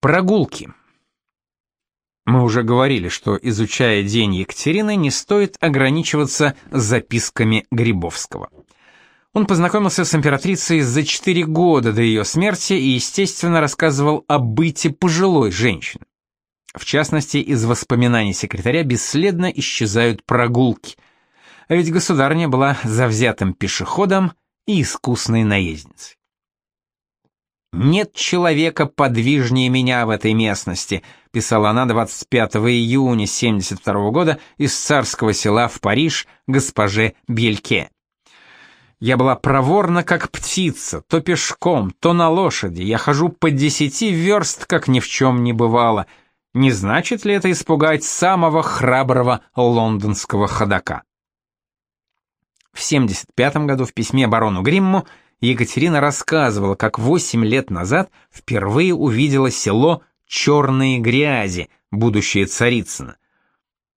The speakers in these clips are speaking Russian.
Прогулки. Мы уже говорили, что, изучая День Екатерины, не стоит ограничиваться записками Грибовского. Он познакомился с императрицей за четыре года до ее смерти и, естественно, рассказывал о быте пожилой женщины. В частности, из воспоминаний секретаря бесследно исчезают прогулки. А ведь государня была завзятым пешеходом и искусной наездницей. «Нет человека подвижнее меня в этой местности», писала она 25 июня 72 года из царского села в Париж госпоже Бельке. Я была проворна, как птица, то пешком, то на лошади. Я хожу по десяти верст, как ни в чем не бывало. Не значит ли это испугать самого храброго лондонского ходока? В 75 году в письме барону Гримму Екатерина рассказывала, как восемь лет назад впервые увидела село Черные Грязи, будущее Царицыно.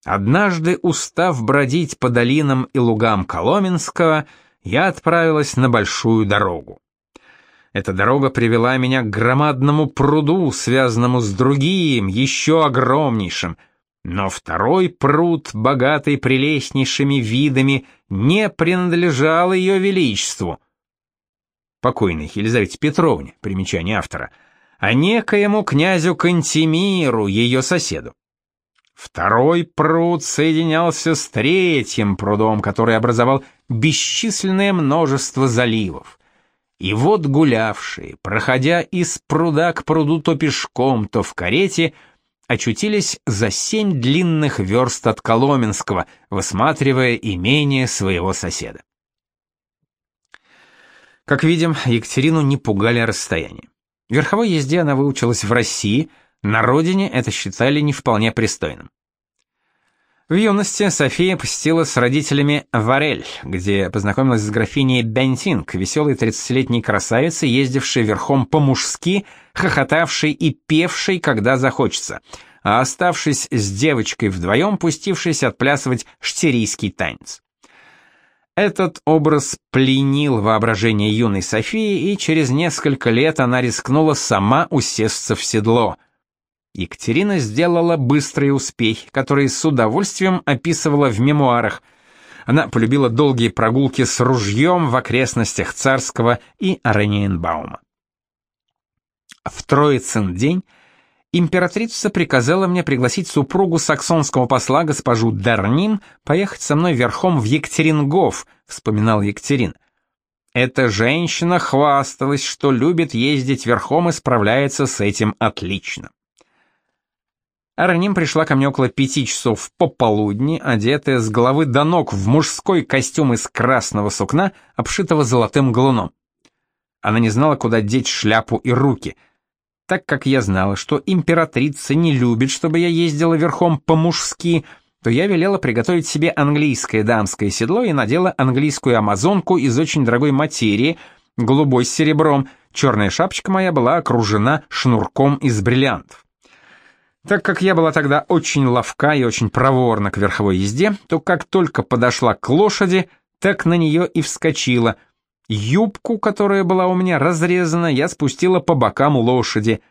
Однажды, устав бродить по долинам и лугам Коломенского, я отправилась на большую дорогу. Эта дорога привела меня к громадному пруду, связанному с другим, еще огромнейшим, но второй пруд, богатый прелестнейшими видами, не принадлежал ее величеству — покойной Елизавете Петровне, примечание автора, а некоему князю Кантемиру, ее соседу. Второй пруд соединялся с третьим прудом, который образовал бесчисленное множество заливов. И вот гулявшие, проходя из пруда к пруду то пешком, то в карете, очутились за семь длинных верст от Коломенского, высматривая имение своего соседа. Как видим, Екатерину не пугали расстояния. Верховой езде она выучилась в России, на родине это считали не вполне пристойным. В юности София посетила с родителями Варель, где познакомилась с графиней Бентинг, веселой 30-летней красавицей, ездившей верхом по-мужски, хохотавшей и певшей, когда захочется, а оставшись с девочкой вдвоем, пустившись отплясывать штирийский танец. Этот образ пленил воображение юной Софии, и через несколько лет она рискнула сама усесться в седло. Екатерина сделала быстрый успех, который с удовольствием описывала в мемуарах. Она полюбила долгие прогулки с ружьем в окрестностях Царского и Ореньенбаума. В Троицын день императрица приказала мне пригласить супругу саксонского посла госпожу Дарним поехать со мной верхом в Екатерингов, вспоминал Екатерин. Эта женщина хвасталась, что любит ездить верхом и справляется с этим отлично. Арним пришла ко мне около пяти часов пополудни, одетая с головы до ног в мужской костюм из красного сукна, обшитого золотым галуном. Она не знала, куда деть шляпу и руки — так как я знала, что императрица не любит, чтобы я ездила верхом по-мужски, то я велела приготовить себе английское дамское седло и надела английскую амазонку из очень дорогой материи, голубой с серебром. Черная шапочка моя была окружена шнурком из бриллиантов. Так как я была тогда очень ловка и очень проворна к верховой езде, то как только подошла к лошади, так на нее и вскочила — Юбку, которая была у меня разрезана, я спустила по бокам лошади.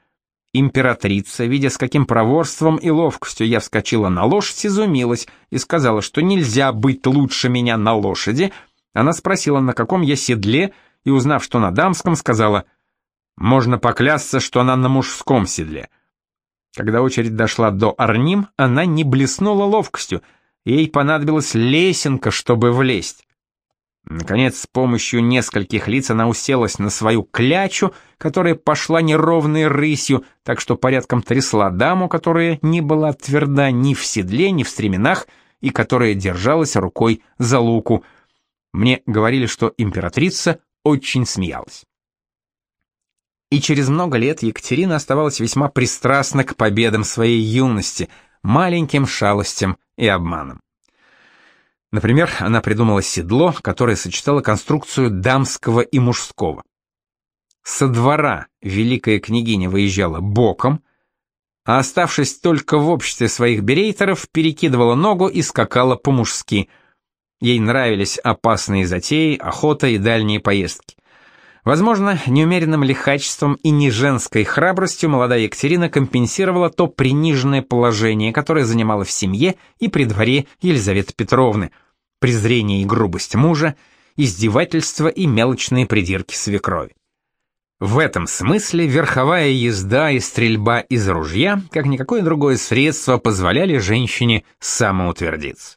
Императрица, видя, с каким проворством и ловкостью я вскочила на лошадь, изумилась и сказала, что нельзя быть лучше меня на лошади. Она спросила, на каком я седле, и, узнав, что на дамском, сказала, «Можно поклясться, что она на мужском седле». Когда очередь дошла до Арним, она не блеснула ловкостью, ей понадобилась лесенка, чтобы влезть. Наконец, с помощью нескольких лиц она уселась на свою клячу, которая пошла неровной рысью, так что порядком трясла даму, которая не была тверда ни в седле, ни в стременах, и которая держалась рукой за луку. Мне говорили, что императрица очень смеялась. И через много лет Екатерина оставалась весьма пристрастна к победам своей юности, маленьким шалостям и обманам. Например, она придумала седло, которое сочетало конструкцию дамского и мужского. Со двора великая княгиня выезжала боком, а оставшись только в обществе своих берейтеров, перекидывала ногу и скакала по-мужски. Ей нравились опасные затеи, охота и дальние поездки. Возможно, неумеренным лихачеством и неженской храбростью молодая Екатерина компенсировала то приниженное положение, которое занимала в семье и при дворе Елизаветы Петровны, презрение и грубость мужа, издевательства и мелочные придирки свекрови. В этом смысле верховая езда и стрельба из ружья, как никакое другое средство, позволяли женщине самоутвердиться.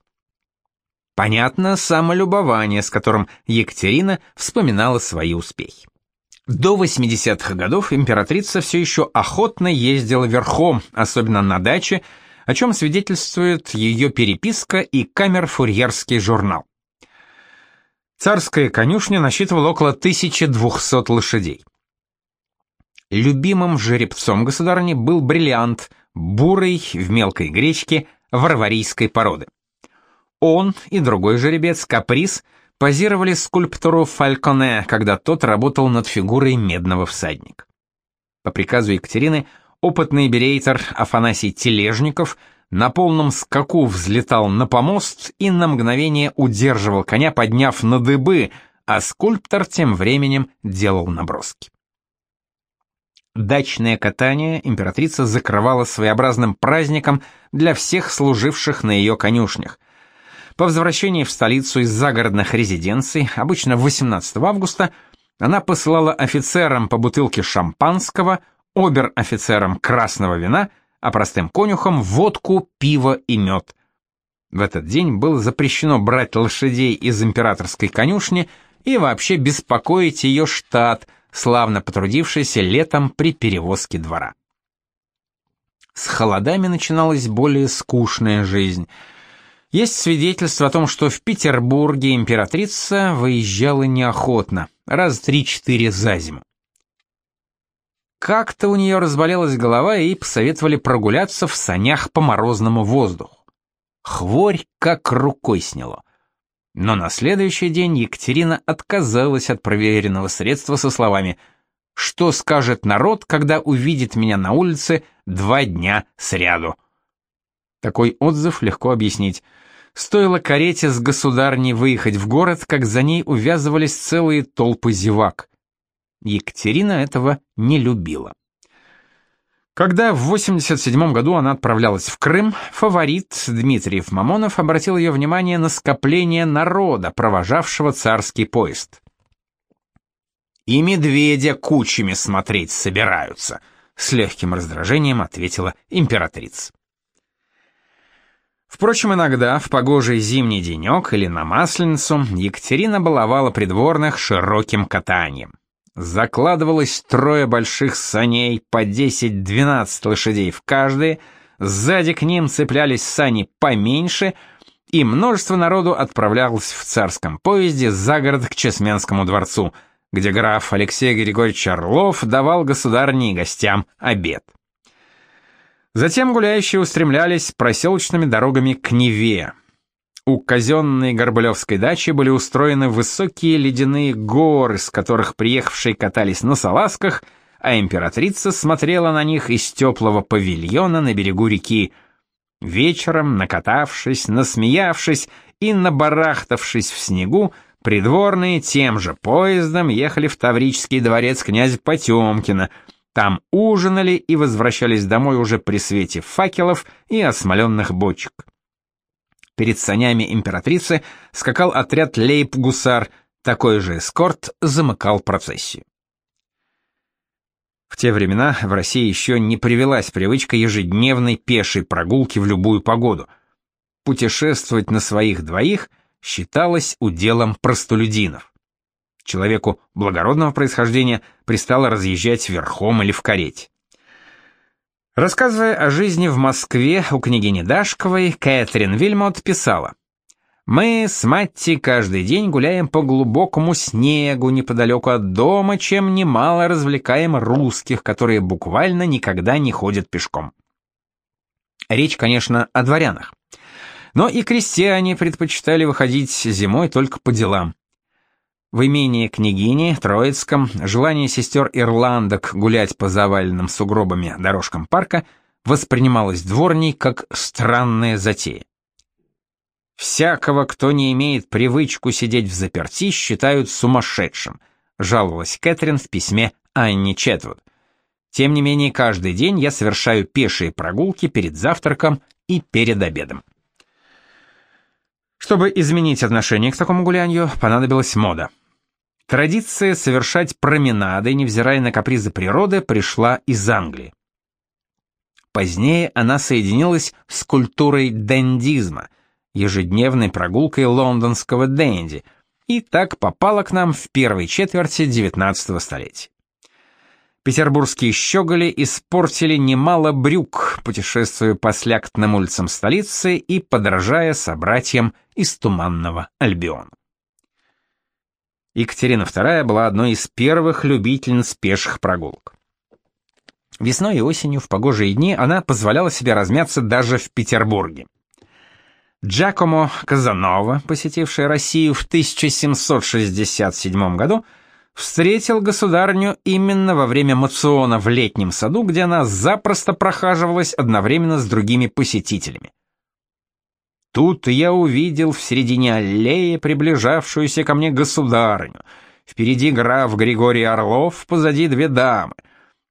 Понятно самолюбование, с которым Екатерина вспоминала свои успехи. До 80-х годов императрица все еще охотно ездила верхом, особенно на даче, о чем свидетельствует ее переписка и камер-фурьерский журнал. Царская конюшня насчитывала около 1200 лошадей. Любимым жеребцом государни был бриллиант, бурый в мелкой гречке варварийской породы. Он и другой жеребец, Каприз, позировали скульптору Фальконе, когда тот работал над фигурой медного всадника. По приказу Екатерины опытный берейтер Афанасий Тележников на полном скаку взлетал на помост и на мгновение удерживал коня, подняв на дыбы, а скульптор тем временем делал наброски. Дачное катание императрица закрывала своеобразным праздником для всех служивших на ее конюшнях – по возвращении в столицу из загородных резиденций, обычно 18 августа, она посылала офицерам по бутылке шампанского, обер-офицерам красного вина, а простым конюхам водку, пиво и мед. В этот день было запрещено брать лошадей из императорской конюшни и вообще беспокоить ее штат, славно потрудившийся летом при перевозке двора. С холодами начиналась более скучная жизнь – есть свидетельство о том, что в Петербурге императрица выезжала неохотно, раз три-четыре за зиму. Как-то у нее разболелась голова, и посоветовали прогуляться в санях по морозному воздуху. Хворь как рукой сняло. Но на следующий день Екатерина отказалась от проверенного средства со словами «Что скажет народ, когда увидит меня на улице два дня сряду?» Такой отзыв легко объяснить. Стоило карете с государней выехать в город, как за ней увязывались целые толпы зевак. Екатерина этого не любила. Когда в 87 году она отправлялась в Крым, фаворит Дмитриев Мамонов обратил ее внимание на скопление народа, провожавшего царский поезд. «И медведя кучами смотреть собираются», — с легким раздражением ответила императрица. Впрочем, иногда, в погожий зимний денек или на Масленицу, Екатерина баловала придворных широким катанием. Закладывалось трое больших саней по 10-12 лошадей в каждой, сзади к ним цеплялись сани поменьше, и множество народу отправлялось в царском поезде за город к Чесменскому дворцу, где граф Алексей Григорьевич Орлов давал государни и гостям обед. Затем гуляющие устремлялись проселочными дорогами к Неве. У казенной Горбылевской дачи были устроены высокие ледяные горы, с которых приехавшие катались на салазках, а императрица смотрела на них из теплого павильона на берегу реки. Вечером, накатавшись, насмеявшись и набарахтавшись в снегу, придворные тем же поездом ехали в Таврический дворец князя Потемкина — там ужинали и возвращались домой уже при свете факелов и осмоленных бочек. Перед санями императрицы скакал отряд лейб-гусар, такой же эскорт замыкал процессию. В те времена в России еще не привелась привычка ежедневной пешей прогулки в любую погоду. Путешествовать на своих двоих считалось уделом простолюдинов. Человеку благородного происхождения пристало разъезжать верхом или в карете. Рассказывая о жизни в Москве у княгини Дашковой, Кэтрин Вильмот писала «Мы с Матти каждый день гуляем по глубокому снегу неподалеку от дома, чем немало развлекаем русских, которые буквально никогда не ходят пешком». Речь, конечно, о дворянах. Но и крестьяне предпочитали выходить зимой только по делам. В имении княгини Троицком желание сестер Ирландок гулять по заваленным сугробами дорожкам парка воспринималось дворней как странная затея. Всякого, кто не имеет привычку сидеть в заперти, считают сумасшедшим, жаловалась Кэтрин в письме Анне Четвуд. Тем не менее, каждый день я совершаю пешие прогулки перед завтраком и перед обедом. Чтобы изменить отношение к такому гулянию, понадобилась мода. Традиция совершать променады, невзирая на капризы природы, пришла из Англии. Позднее она соединилась с культурой дендизма, ежедневной прогулкой лондонского денди, и так попала к нам в первой четверти XIX столетия. Петербургские щеголи испортили немало брюк, путешествуя по слякотным улицам столицы и подражая собратьям из Туманного Альбиона. Екатерина II была одной из первых любительниц пеших прогулок. Весной и осенью в погожие дни она позволяла себе размяться даже в Петербурге. Джакомо Казанова, посетивший Россию в 1767 году, встретил государню именно во время мациона в летнем саду, где она запросто прохаживалась одновременно с другими посетителями. Тут я увидел в середине аллеи приближавшуюся ко мне государыню. Впереди граф Григорий Орлов, позади две дамы.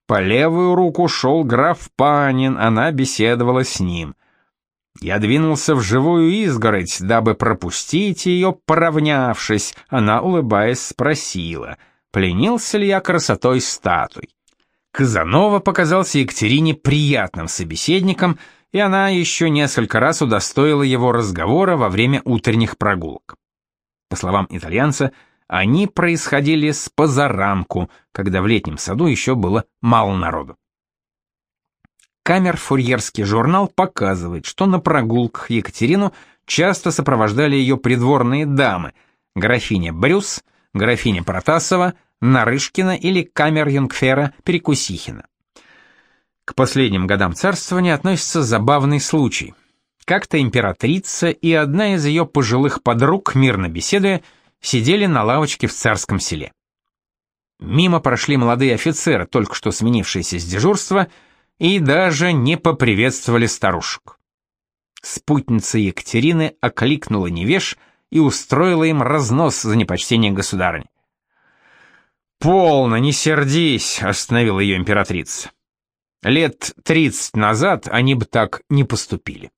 По левую руку шел граф Панин, она беседовала с ним. Я двинулся в живую изгородь, дабы пропустить ее, поравнявшись. Она, улыбаясь, спросила — пленился ли я красотой статуй. Казанова показался Екатерине приятным собеседником, и она еще несколько раз удостоила его разговора во время утренних прогулок. По словам итальянца, они происходили с позаранку, когда в летнем саду еще было мало народу. Камер-фурьерский журнал показывает, что на прогулках Екатерину часто сопровождали ее придворные дамы, графиня Брюс, графиня Протасова, Нарышкина или камер-юнгфера Перекусихина. К последним годам царствования относится забавный случай. Как-то императрица и одна из ее пожилых подруг, мирно беседуя, сидели на лавочке в царском селе. Мимо прошли молодые офицеры, только что сменившиеся с дежурства, и даже не поприветствовали старушек. Спутница Екатерины окликнула невеж и устроила им разнос за непочтение государыни. «Полно, не сердись», — остановила ее императрица. «Лет тридцать назад они бы так не поступили».